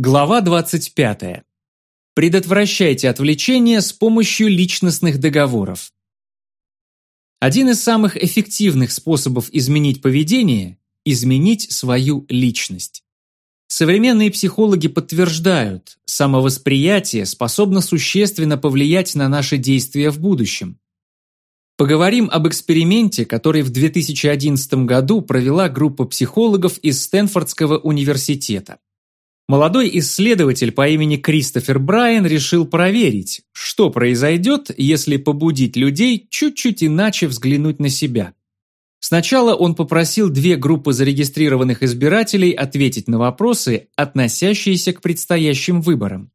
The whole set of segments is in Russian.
Глава 25. Предотвращайте отвлечение с помощью личностных договоров. Один из самых эффективных способов изменить поведение – изменить свою личность. Современные психологи подтверждают, самовосприятие способно существенно повлиять на наши действия в будущем. Поговорим об эксперименте, который в 2011 году провела группа психологов из Стэнфордского университета. Молодой исследователь по имени Кристофер Брайан решил проверить, что произойдет, если побудить людей чуть-чуть иначе взглянуть на себя. Сначала он попросил две группы зарегистрированных избирателей ответить на вопросы, относящиеся к предстоящим выборам.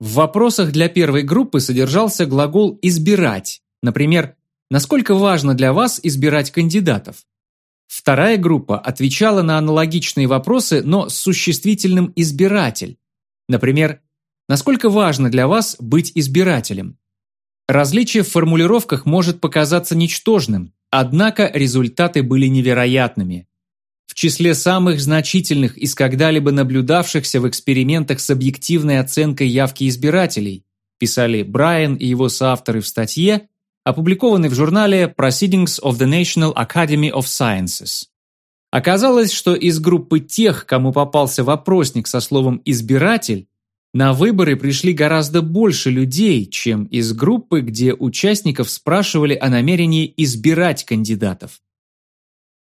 В вопросах для первой группы содержался глагол «избирать», например, Насколько важно для вас избирать кандидатов? Вторая группа отвечала на аналогичные вопросы, но с существительным «избиратель». Например, насколько важно для вас быть избирателем? Различие в формулировках может показаться ничтожным, однако результаты были невероятными. В числе самых значительных из когда-либо наблюдавшихся в экспериментах с объективной оценкой явки избирателей, писали Брайан и его соавторы в статье, опубликованный в журнале Proceedings of the National Academy of Sciences. Оказалось, что из группы тех, кому попался вопросник со словом «избиратель», на выборы пришли гораздо больше людей, чем из группы, где участников спрашивали о намерении избирать кандидатов.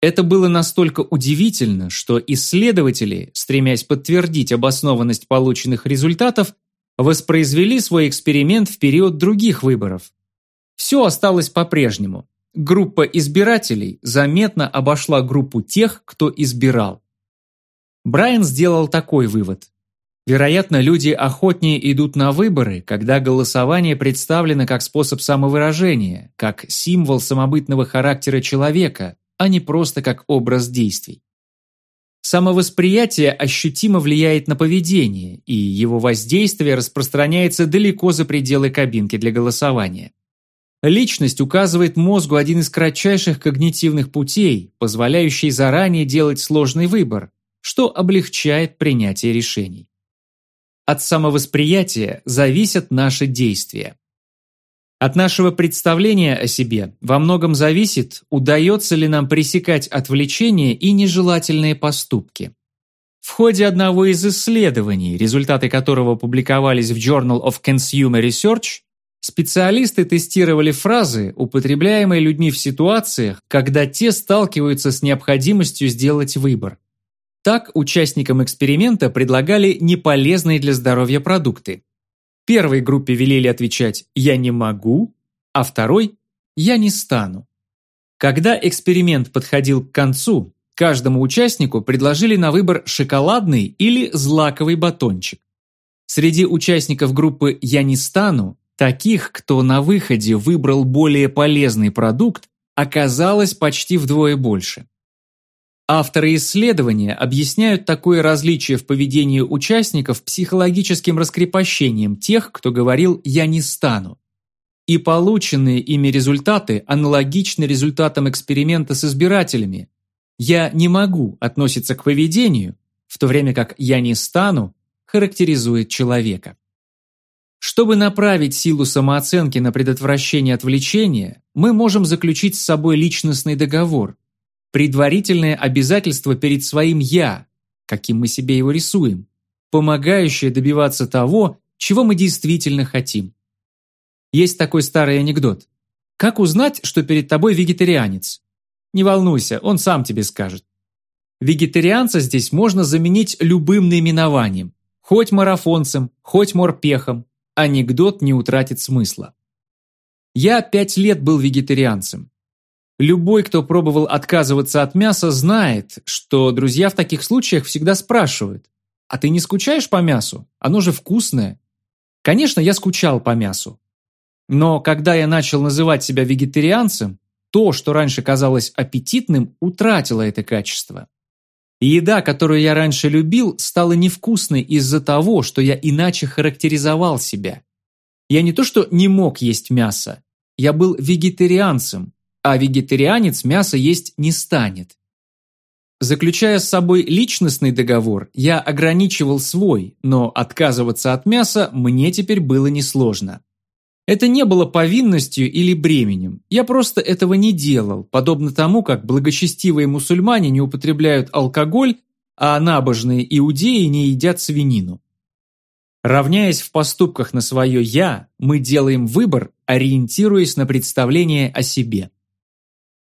Это было настолько удивительно, что исследователи, стремясь подтвердить обоснованность полученных результатов, воспроизвели свой эксперимент в период других выборов, все осталось по-прежнему. Группа избирателей заметно обошла группу тех, кто избирал. Брайан сделал такой вывод. Вероятно, люди охотнее идут на выборы, когда голосование представлено как способ самовыражения, как символ самобытного характера человека, а не просто как образ действий. Самовосприятие ощутимо влияет на поведение, и его воздействие распространяется далеко за пределы кабинки для голосования. Личность указывает мозгу один из кратчайших когнитивных путей, позволяющий заранее делать сложный выбор, что облегчает принятие решений. От самовосприятия зависят наши действия. От нашего представления о себе во многом зависит, удается ли нам пресекать отвлечения и нежелательные поступки. В ходе одного из исследований, результаты которого публиковались в Journal of Consumer Research, Специалисты тестировали фразы, употребляемые людьми в ситуациях, когда те сталкиваются с необходимостью сделать выбор. Так, участникам эксперимента предлагали неполезные для здоровья продукты. Первой группе велели отвечать «я не могу», а второй «я не стану». Когда эксперимент подходил к концу, каждому участнику предложили на выбор шоколадный или злаковый батончик. Среди участников группы «я не стану» Таких, кто на выходе выбрал более полезный продукт, оказалось почти вдвое больше. Авторы исследования объясняют такое различие в поведении участников психологическим раскрепощением тех, кто говорил «я не стану». И полученные ими результаты аналогичны результатам эксперимента с избирателями. «Я не могу» относится к поведению, в то время как «я не стану» характеризует человека. Чтобы направить силу самооценки на предотвращение отвлечения, мы можем заключить с собой личностный договор, предварительное обязательство перед своим «я», каким мы себе его рисуем, помогающее добиваться того, чего мы действительно хотим. Есть такой старый анекдот. Как узнать, что перед тобой вегетарианец? Не волнуйся, он сам тебе скажет. Вегетарианца здесь можно заменить любым наименованием. Хоть марафонцем, хоть морпехом, анекдот не утратит смысла. Я пять лет был вегетарианцем. Любой, кто пробовал отказываться от мяса, знает, что друзья в таких случаях всегда спрашивают, «А ты не скучаешь по мясу? Оно же вкусное». Конечно, я скучал по мясу. Но когда я начал называть себя вегетарианцем, то, что раньше казалось аппетитным, утратило это качество. Еда, которую я раньше любил, стала невкусной из-за того, что я иначе характеризовал себя. Я не то что не мог есть мясо, я был вегетарианцем, а вегетарианец мясо есть не станет. Заключая с собой личностный договор, я ограничивал свой, но отказываться от мяса мне теперь было несложно. Это не было повинностью или бременем, я просто этого не делал, подобно тому, как благочестивые мусульмане не употребляют алкоголь, а набожные иудеи не едят свинину. Равняясь в поступках на свое «я», мы делаем выбор, ориентируясь на представление о себе.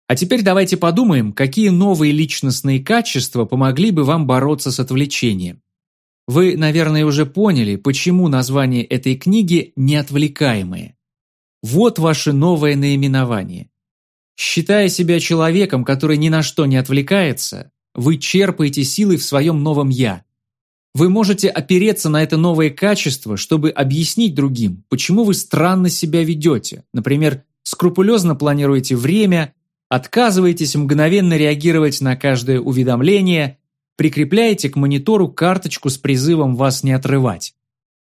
А теперь давайте подумаем, какие новые личностные качества помогли бы вам бороться с отвлечением. Вы, наверное, уже поняли, почему название этой книги «Неотвлекаемые». Вот ваше новое наименование. Считая себя человеком, который ни на что не отвлекается, вы черпаете силы в своем новом «я». Вы можете опереться на это новое качество, чтобы объяснить другим, почему вы странно себя ведете. Например, скрупулезно планируете время, отказываетесь мгновенно реагировать на каждое уведомление, прикрепляете к монитору карточку с призывом вас не отрывать.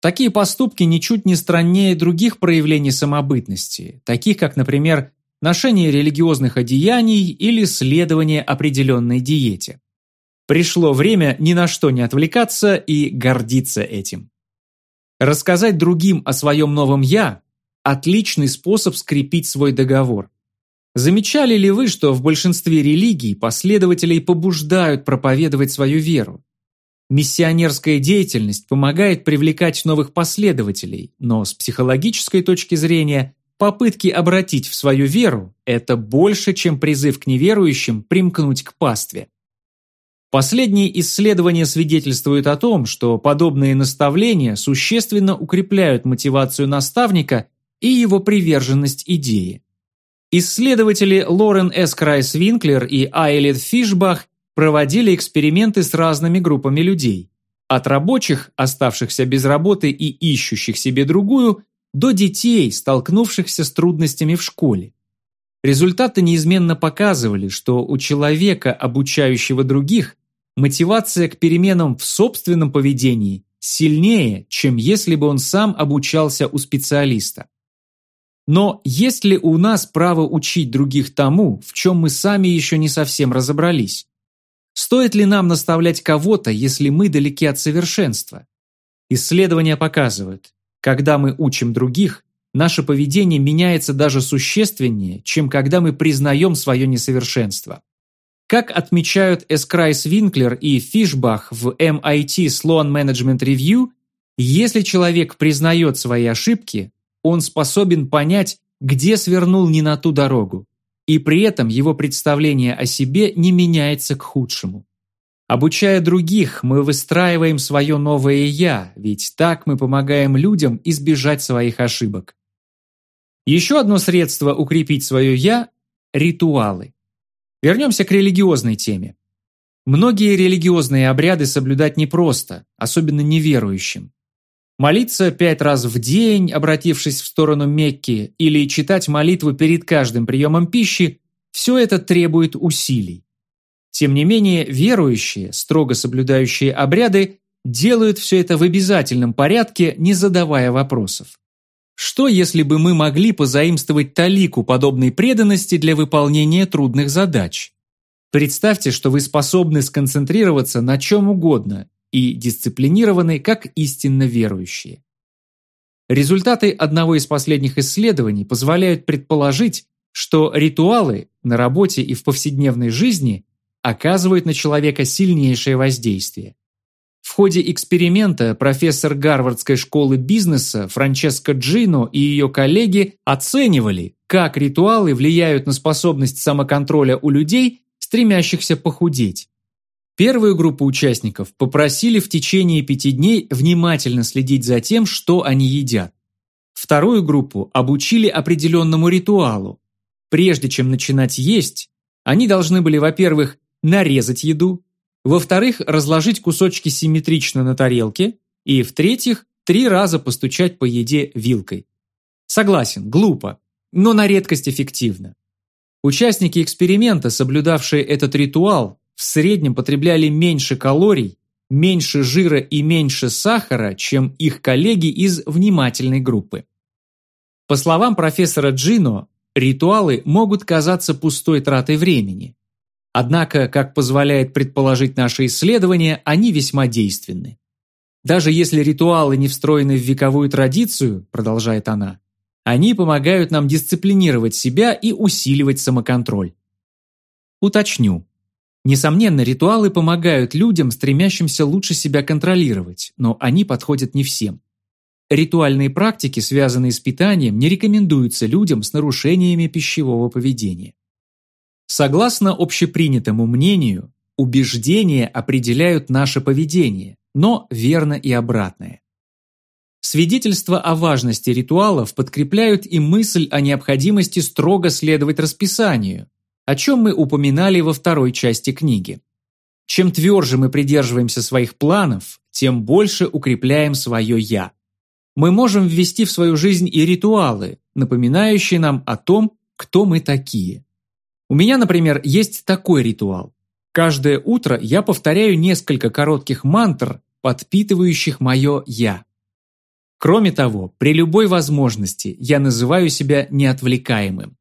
Такие поступки ничуть не страннее других проявлений самобытности, таких как, например, ношение религиозных одеяний или следование определенной диете. Пришло время ни на что не отвлекаться и гордиться этим. Рассказать другим о своем новом «я» – отличный способ скрепить свой договор. Замечали ли вы, что в большинстве религий последователей побуждают проповедовать свою веру? Миссионерская деятельность помогает привлекать новых последователей, но с психологической точки зрения попытки обратить в свою веру – это больше, чем призыв к неверующим примкнуть к пастве. Последние исследования свидетельствуют о том, что подобные наставления существенно укрепляют мотивацию наставника и его приверженность идее. Исследователи Лорен Эскрайс-Винклер и Айлет Фишбах проводили эксперименты с разными группами людей. От рабочих, оставшихся без работы и ищущих себе другую, до детей, столкнувшихся с трудностями в школе. Результаты неизменно показывали, что у человека, обучающего других, мотивация к переменам в собственном поведении сильнее, чем если бы он сам обучался у специалиста. Но есть ли у нас право учить других тому, в чем мы сами еще не совсем разобрались? Стоит ли нам наставлять кого-то, если мы далеки от совершенства? Исследования показывают, когда мы учим других, наше поведение меняется даже существеннее, чем когда мы признаем свое несовершенство. Как отмечают Эскрайс-Винклер и Фишбах в MIT Sloan Management Review, если человек признает свои ошибки, он способен понять, где свернул не на ту дорогу, и при этом его представление о себе не меняется к худшему. Обучая других, мы выстраиваем свое новое «я», ведь так мы помогаем людям избежать своих ошибок. Еще одно средство укрепить свое «я» – ритуалы. Вернемся к религиозной теме. Многие религиозные обряды соблюдать непросто, особенно неверующим. Молиться пять раз в день, обратившись в сторону Мекки, или читать молитву перед каждым приемом пищи – все это требует усилий. Тем не менее, верующие, строго соблюдающие обряды, делают все это в обязательном порядке, не задавая вопросов. Что, если бы мы могли позаимствовать талику подобной преданности для выполнения трудных задач? Представьте, что вы способны сконцентрироваться на чем угодно и дисциплинированы как истинно верующие. Результаты одного из последних исследований позволяют предположить, что ритуалы на работе и в повседневной жизни оказывают на человека сильнейшее воздействие. В ходе эксперимента профессор Гарвардской школы бизнеса Франческо Джино и ее коллеги оценивали, как ритуалы влияют на способность самоконтроля у людей, стремящихся похудеть. Первую группу участников попросили в течение пяти дней внимательно следить за тем, что они едят. Вторую группу обучили определенному ритуалу. Прежде чем начинать есть, они должны были, во-первых, нарезать еду, во-вторых, разложить кусочки симметрично на тарелке, и, в-третьих, три раза постучать по еде вилкой. Согласен, глупо, но на редкость эффективно. Участники эксперимента, соблюдавшие этот ритуал, в среднем потребляли меньше калорий, меньше жира и меньше сахара, чем их коллеги из внимательной группы. По словам профессора Джино, ритуалы могут казаться пустой тратой времени. Однако, как позволяет предположить наше исследование, они весьма действенны. Даже если ритуалы не встроены в вековую традицию, продолжает она, они помогают нам дисциплинировать себя и усиливать самоконтроль. Уточню. Несомненно, ритуалы помогают людям, стремящимся лучше себя контролировать, но они подходят не всем. Ритуальные практики, связанные с питанием, не рекомендуются людям с нарушениями пищевого поведения. Согласно общепринятому мнению, убеждения определяют наше поведение, но верно и обратное. Свидетельства о важности ритуалов подкрепляют и мысль о необходимости строго следовать расписанию, о чем мы упоминали во второй части книги. Чем тверже мы придерживаемся своих планов, тем больше укрепляем свое «я». Мы можем ввести в свою жизнь и ритуалы, напоминающие нам о том, кто мы такие. У меня, например, есть такой ритуал. Каждое утро я повторяю несколько коротких мантр, подпитывающих мое «я». Кроме того, при любой возможности я называю себя неотвлекаемым.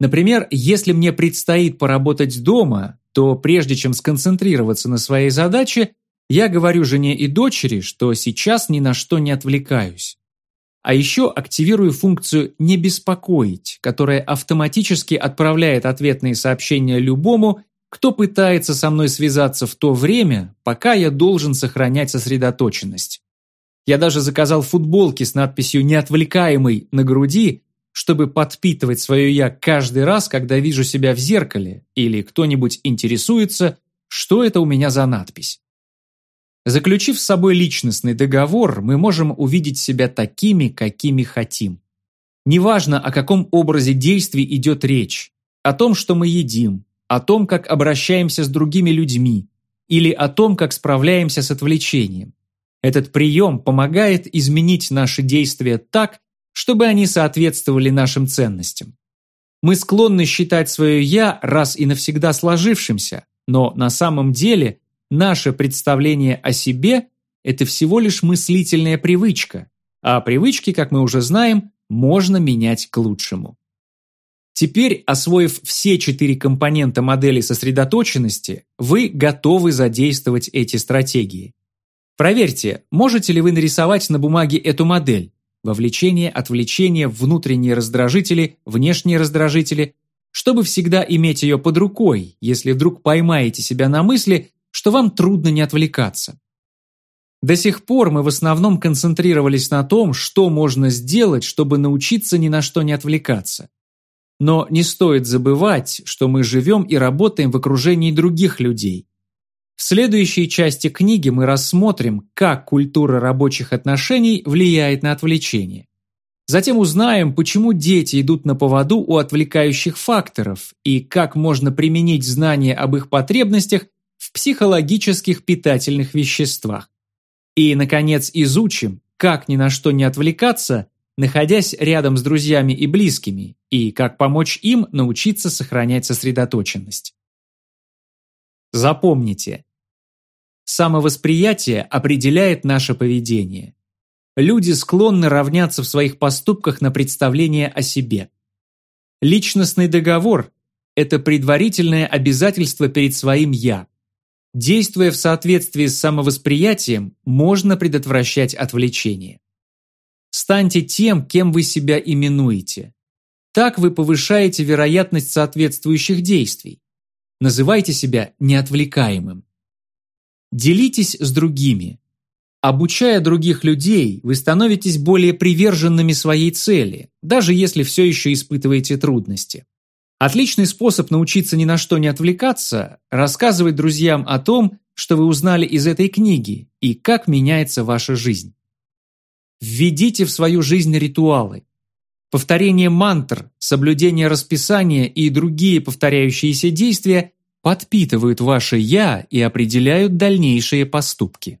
Например, если мне предстоит поработать дома, то прежде чем сконцентрироваться на своей задаче, я говорю жене и дочери, что сейчас ни на что не отвлекаюсь. А еще активирую функцию «не беспокоить», которая автоматически отправляет ответные сообщения любому, кто пытается со мной связаться в то время, пока я должен сохранять сосредоточенность. Я даже заказал футболки с надписью «Неотвлекаемый» на груди, чтобы подпитывать свое «я» каждый раз, когда вижу себя в зеркале или кто-нибудь интересуется, что это у меня за надпись. Заключив с собой личностный договор, мы можем увидеть себя такими, какими хотим. Неважно, о каком образе действий идет речь, о том, что мы едим, о том, как обращаемся с другими людьми, или о том, как справляемся с отвлечением. Этот прием помогает изменить наши действия так, чтобы они соответствовали нашим ценностям. Мы склонны считать свое «я» раз и навсегда сложившимся, но на самом деле наше представление о себе – это всего лишь мыслительная привычка, а привычки, как мы уже знаем, можно менять к лучшему. Теперь, освоив все четыре компонента модели сосредоточенности, вы готовы задействовать эти стратегии. Проверьте, можете ли вы нарисовать на бумаге эту модель. Вовлечение, отвлечение, внутренние раздражители, внешние раздражители, чтобы всегда иметь ее под рукой, если вдруг поймаете себя на мысли, что вам трудно не отвлекаться. До сих пор мы в основном концентрировались на том, что можно сделать, чтобы научиться ни на что не отвлекаться. Но не стоит забывать, что мы живем и работаем в окружении других людей, в следующей части книги мы рассмотрим, как культура рабочих отношений влияет на отвлечение. Затем узнаем, почему дети идут на поводу у отвлекающих факторов и как можно применить знания об их потребностях в психологических питательных веществах. И, наконец, изучим, как ни на что не отвлекаться, находясь рядом с друзьями и близкими, и как помочь им научиться сохранять сосредоточенность. Запомните, Самовосприятие определяет наше поведение. Люди склонны равняться в своих поступках на представление о себе. Личностный договор – это предварительное обязательство перед своим «я». Действуя в соответствии с самовосприятием, можно предотвращать отвлечение. Станьте тем, кем вы себя именуете. Так вы повышаете вероятность соответствующих действий. Называйте себя неотвлекаемым. Делитесь с другими. Обучая других людей, вы становитесь более приверженными своей цели, даже если все еще испытываете трудности. Отличный способ научиться ни на что не отвлекаться – рассказывать друзьям о том, что вы узнали из этой книги и как меняется ваша жизнь. Введите в свою жизнь ритуалы. Повторение мантр, соблюдение расписания и другие повторяющиеся действия подпитывают ваше «я» и определяют дальнейшие поступки.